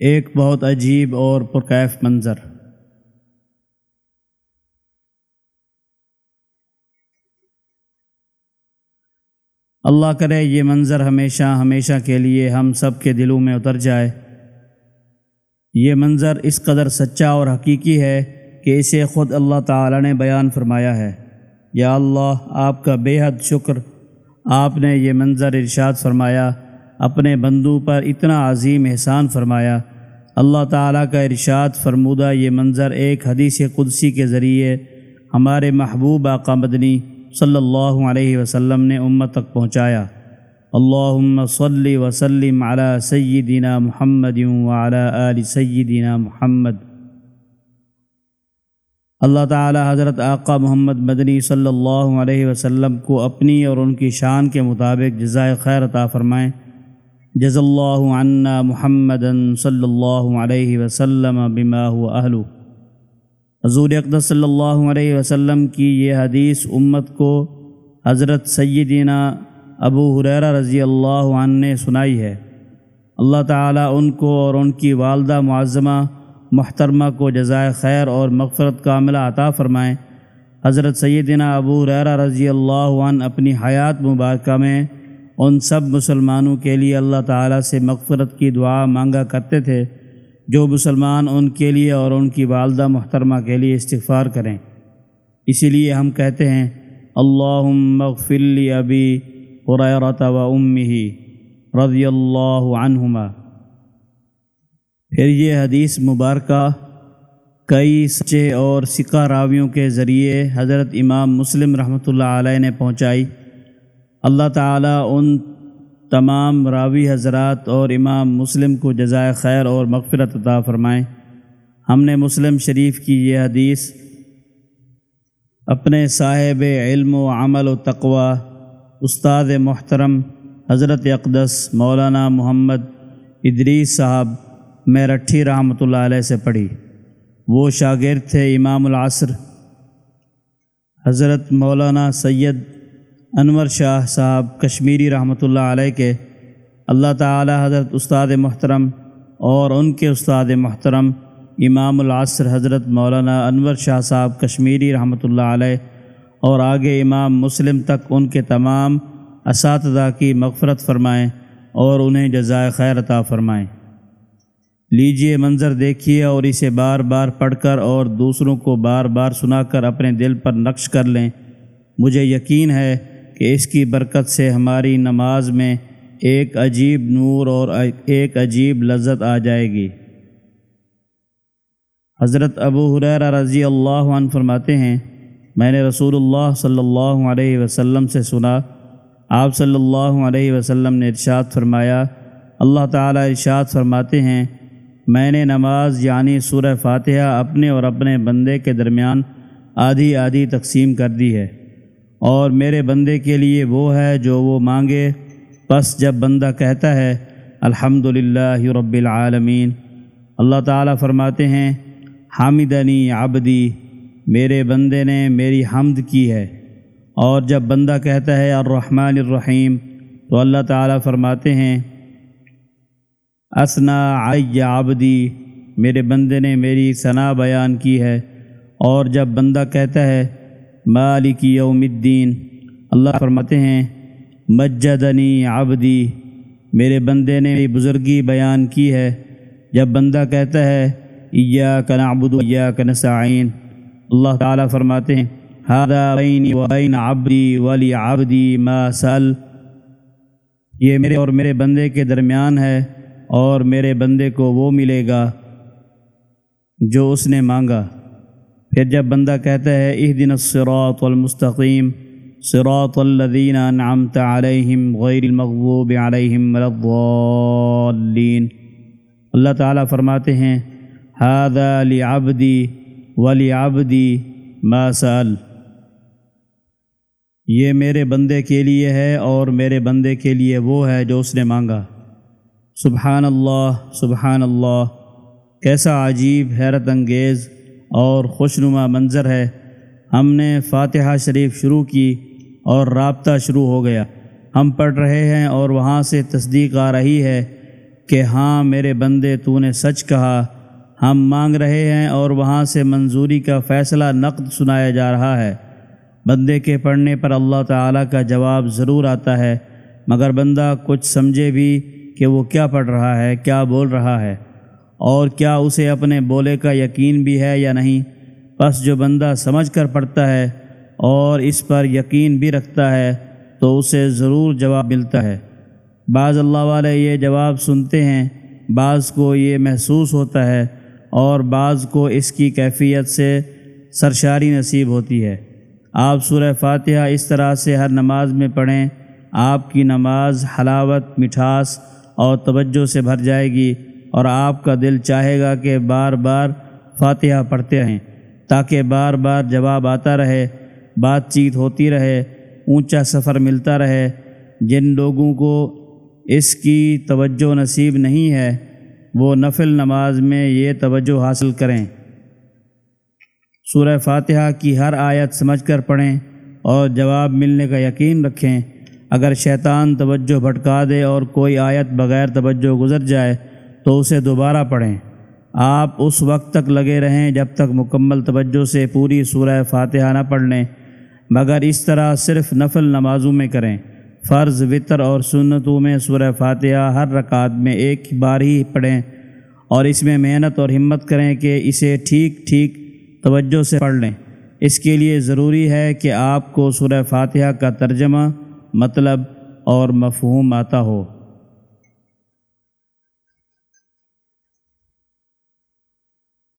ایک بہت عجیب اور پرکیف منظر۔ اللہ کرے یہ منظر ہمیشہ ہمیشہ کے لیے ہم سب کے دلوں میں اتر جائے۔ یہ منظر اس قدر سچا اور حقیقی ہے کہ اسے خود اللہ تعالی نے بیان فرمایا ہے۔ یا اللہ، آپ کا بے حد شکر۔ آپ نے یہ منظر ارشاد فرمایا، اپنے بندوں پر اتنا عظیم احسان فرمایا۔ اللہ تعالیٰ کا ارشاد فرمودہ یہ منظر ایک حدیث قدسی کے ذریعے ہمارے محبوب آقا مدنی صلی اللہ علیہ وسلم نے امت تک پہنچایا۔ اللہم صلی وسلم علی سیدنا محمد وعلی آل سیدنا محمد۔ اللہ تعالی حضرت آقا محمد مدنی صلی اللہ علیہ وسلم کو اپنی اور ان کی شان کے مطابق جزائے خیر عطا فرمائیں جز اللہ عنا محمد صلی اللہ علیہ وسلم بما هو اہل حضور اقدس صلی اللہ علیہ وسلم کی یہ حدیث امت کو حضرت سیدنا ابو حریرہ رضی اللہ عنہ نے سنائی ہے اللہ تعالیٰ ان کو اور ان کی والدہ معظمہ محترمہ کو جزائے خیر اور مغفرت کا عملہ عطا فرمائیں حضرت سیدنا ابو ریرا رضی اللہ عنہ اپنی حیات مبارکہ میں ان سب مسلمانوں کے لیے اللہ تعالیٰ سے مغفرت کی دعا مانگا کرتے تھے، جو مسلمان ان کے لیے اور ان کی والدہ محترمہ کے لیے استغفار کریں۔ اسی لیے ہم کہتے ہیں اللہ مغفر لی ابی قریرت و امی رضی اللہ عنہما۔ پھر یہ حدیث مبارکہ کئی سچے اور سکہ راویوں کے ذریعے حضرت امام مسلم رحمۃ اللہ علیہ نے پہنچائی۔ اللہ تعالیٰ ان تمام راوی حضرات اور امام مسلم کو جزائے خیر اور مغفرت عطا فرمائیں ہم نے مسلم شریف کی یہ حدیث اپنے صاحب علم و عمل و تقوی، استاد محترم حضرت اقدس مولانا محمد ادریس صاحب میرٹھی رحمۃ اللہ علیہ سے پڑھی۔ وہ شاگرد تھے امام العصر۔ حضرت مولانا سید انور شاہ صاحب کشمیری رحمۃ اللہ علیہ کے اللہ تعالی حضرت استاد محترم اور ان کے استاد محترم امام العصر حضرت مولانا انور شاہ صاحب کشمیری رحمۃ اللہ علیہ اور آگے امام مسلم تک ان کے تمام اساتذہ کی مغفرت فرمائیں اور انہیں جزائے خیر عطا فرمائیں۔ لیجیے منظر دیکھیے اور اسے بار بار پڑھ کر اور دوسروں کو بار بار سنا کر اپنے دل پر نقش کر لیں۔ مجھے یقین ہے کہ اس کی برکت سے ہماری نماز میں ایک عجیب نور اور ایک عجیب لذت آ جائے گی۔ حضرت ابو حریر رضی اللہ عنہ فرماتے ہیں، میں نے رسول اللہ صلی اللہ علیہ وسلم سے سنا، آپ صلی اللہ علیہ وسلم نے ارشاد فرمایا، اللہ تعالیٰ ارشاد فرماتے ہیں، میں نے نماز یعنی سورہ فاتحہ اپنے اور اپنے بندے کے درمیان آدھی آدھی تقسیم کر دی ہے۔ اور میرے بندے کے لیے وہ ہے جو وہ مانگے۔ بس جب بندہ کہتا ہے الحمد للہ رب العالمین، اللہ تعالیٰ فرماتے ہیں حامدنی عبدی، میرے بندے نے میری حمد کی ہے۔ اور جب بندہ کہتا ہے، الرحمن الرحیم، تو اللہ تعالیٰ فرماتے ہیں اسنا آئی آبدی میرے بندے نے میری ثنا بیان کی ہے۔ اور جب بندہ کہتا ہے مالک یوم الدین۔ اللہ فرماتے ہیں، مجدنی عبدی۔ میرے بندے نے میری بزرگی بیان کی ہے۔ جب بندہ کہتا ہے ایا نعبد و یا نستعین اللہ تعالیٰ فرماتے ہیں بینی و بین عبدی ولی عبدی ما سل یہ میرے اور میرے بندے کے درمیان ہے اور میرے بندے کو وہ ملے گا جو اس نے مانگا۔ پھر جب بندہ کہتا ہے اہ دن الصراط المستقیم، صراط الذین انعمت علیہم غیر المغضوب علیہم الضالین، اللہ تعالیٰ فرماتے ہیں هذا لعبدی ولعبدی ما سأل. یہ میرے بندے کے لیے ہے اور میرے بندے کے لیے وہ ہے جو اس نے مانگا۔ سبحان اللہ سبحان اللہ، کیسا عجیب حیرت انگیز۔ اور خوشنما منظر ہے۔ ہم نے فاتحہ شریف شروع کی اور رابطہ شروع ہو گیا۔ ہم پڑھ رہے ہیں اور وہاں سے تصدیق آ رہی ہے کہ ہاں میرے بندے، تو نے سچ کہا۔ ہم مانگ رہے ہیں اور وہاں سے منظوری کا فیصلہ نقد سنایا جا رہا ہے۔ بندے کے پڑھنے پر اللہ تعالیٰ کا جواب ضرور آتا ہے، مگر بندہ کچھ سمجھے بھی کہ وہ کیا پڑھ رہا ہے، کیا بول رہا ہے۔ اور کیا اسے اپنے بولے کا یقین بھی ہے یا نہیں؟ بس جو بندہ سمجھ کر پڑھتا ہے اور اس پر یقین بھی رکھتا ہے، تو اسے ضرور جواب ملتا ہے۔ بعض اللہ والے یہ جواب سنتے ہیں، بعض کو یہ محسوس ہوتا ہے اور بعض کو اس کی کیفیت سے سرشاری نصیب ہوتی ہے۔ آپ سورہ فاتحہ اس طرح سے ہر نماز میں پڑھیں، آپ کی نماز حلاوت، مٹھاس اور توجہ سے بھر جائے گی۔ اور آپ کا دل چاہے گا کہ بار بار فاتحہ پڑھتے رہیں، تاکہ بار بار جواب آتا رہے، بات چیت ہوتی رہے، اونچا سفر ملتا رہے۔ جن لوگوں کو اس کی توجہ نصیب نہیں ہے، وہ نفل نماز میں یہ توجہ حاصل کریں۔ سورہ فاتحہ کی ہر آیت سمجھ کر پڑھیں اور جواب ملنے کا یقین رکھیں۔ اگر شیطان توجہ بھٹکا دے اور کوئی آیت بغیر توجہ گزر جائے تو اسے دوبارہ پڑھیں۔ آپ اس وقت تک لگے رہیں جب تک مکمل توجہ سے پوری سورہ فاتحہ نہ پڑھ لیں۔ مگر اس طرح صرف نفل نمازوں میں کریں۔ فرض وطر اور سنتوں میں سورہ فاتحہ ہر رکعت میں ایک بار ہی پڑھیں۔ اور اس میں محنت اور ہمت کریں کہ اسے ٹھیک ٹھیک توجہ سے پڑھ لیں۔ اس کے لیے ضروری ہے کہ آپ کو سورہ فاتحہ کا ترجمہ مطلب اور مفہوم آتا ہو۔